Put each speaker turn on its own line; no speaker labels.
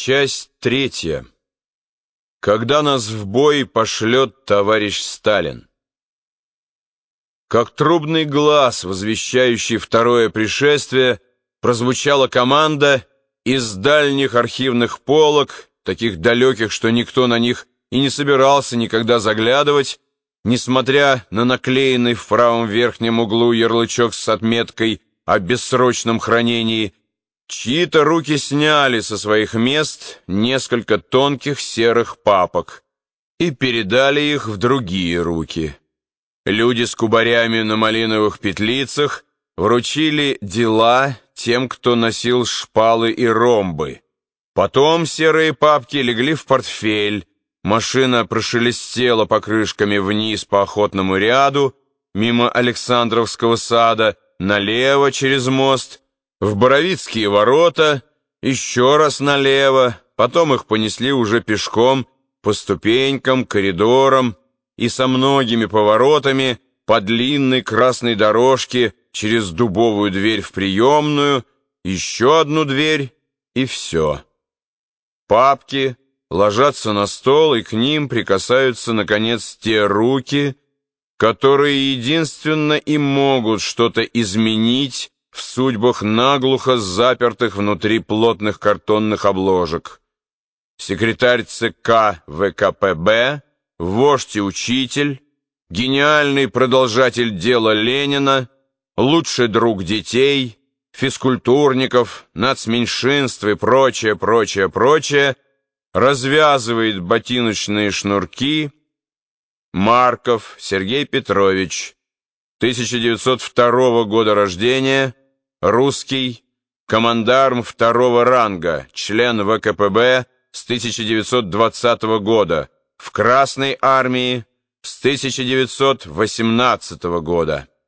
Часть третья. Когда нас в бой пошлет товарищ Сталин. Как трубный глаз, возвещающий второе пришествие, прозвучала команда из дальних архивных полок, таких далеких, что никто на них и не собирался никогда заглядывать, несмотря на наклеенный в правом верхнем углу ярлычок с отметкой о бессрочном хранении Чьи-то руки сняли со своих мест несколько тонких серых папок и передали их в другие руки. Люди с кубарями на малиновых петлицах вручили дела тем, кто носил шпалы и ромбы. Потом серые папки легли в портфель, машина прошелестела покрышками вниз по охотному ряду, мимо Александровского сада, налево через мост — в Боровицкие ворота, еще раз налево, потом их понесли уже пешком по ступенькам, коридорам и со многими поворотами по длинной красной дорожке через дубовую дверь в приемную, еще одну дверь и все. Папки ложатся на стол, и к ним прикасаются, наконец, те руки, которые единственно и могут что-то изменить в судьбах наглухо запертых внутри плотных картонных обложек. Секретарь ЦК ВКПБ, вождь и учитель, гениальный продолжатель дела Ленина, лучший друг детей, физкультурников, нацменьшинств и прочее, прочее, прочее, развязывает ботиночные шнурки, Марков Сергей Петрович, 1902 года рождения, Русский, командарм второго ранга, член ВКПБ с 1920 года, в Красной армии с 1918 года.